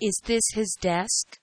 Is this his desk?